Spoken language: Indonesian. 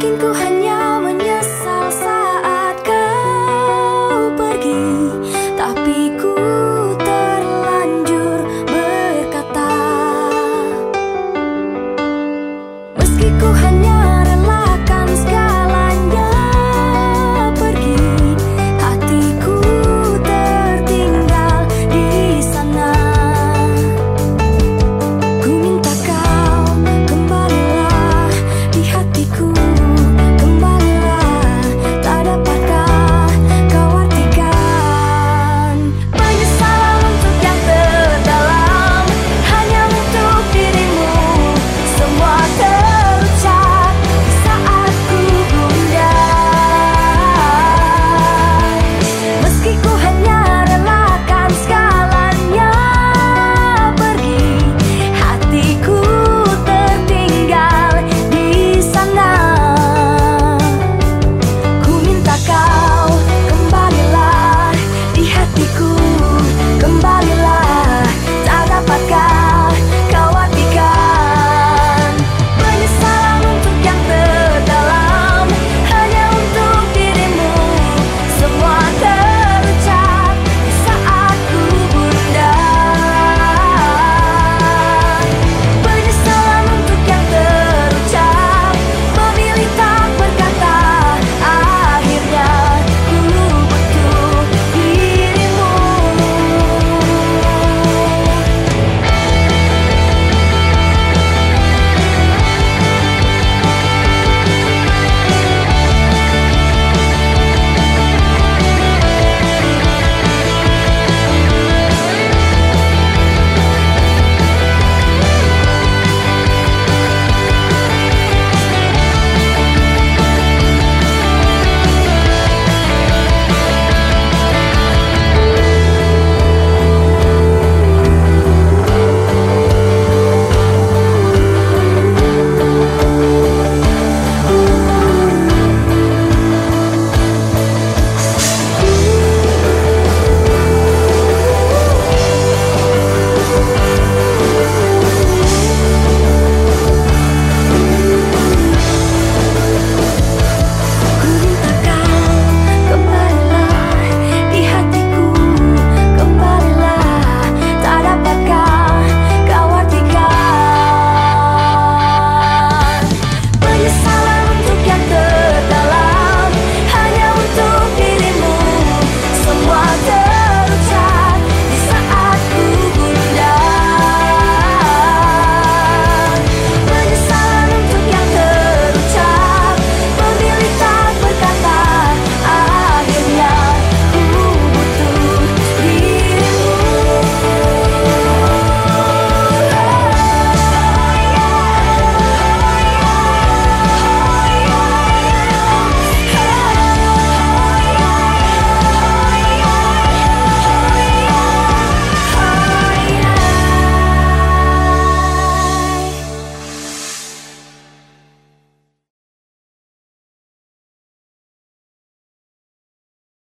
Mungkin ku hanya menyesal saat kau pergi. Tapi ku terlanjur berkata Meski ku hanya